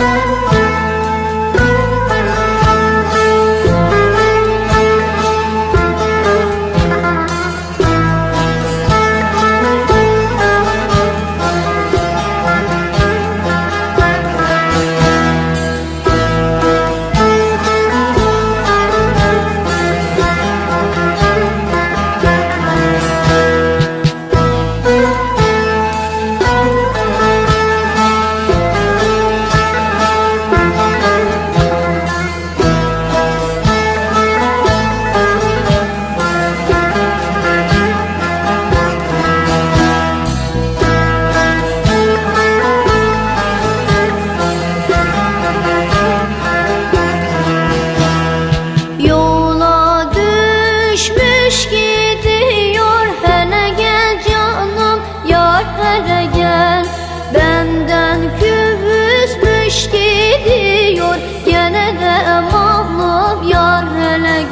love.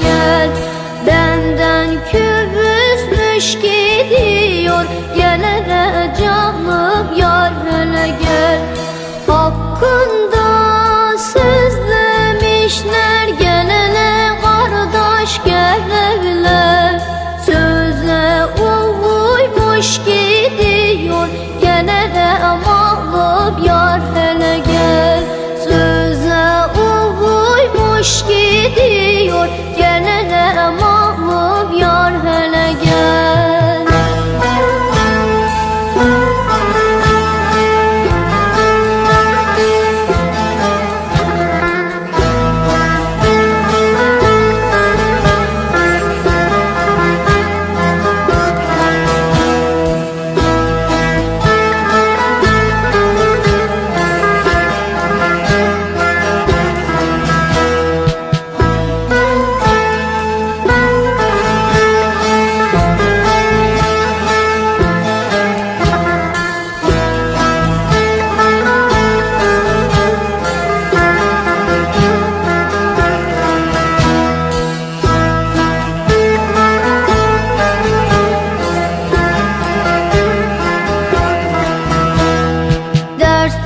gel. Benden kül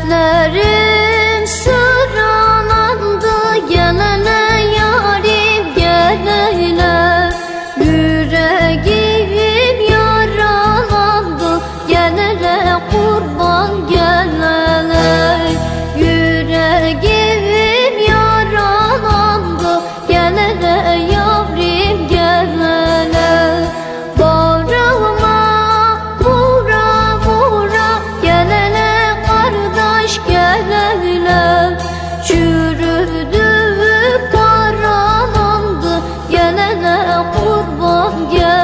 那人生。phút vô giờ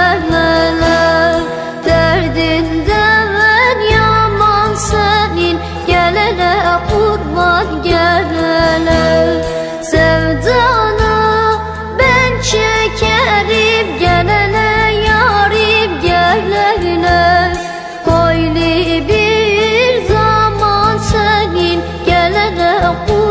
gelele Derdinde ben yaman senin. Gelele kurban gelele Sevdana ben çekerim Gelele yarim gelele Koyli bir zaman senin. Gelele kurban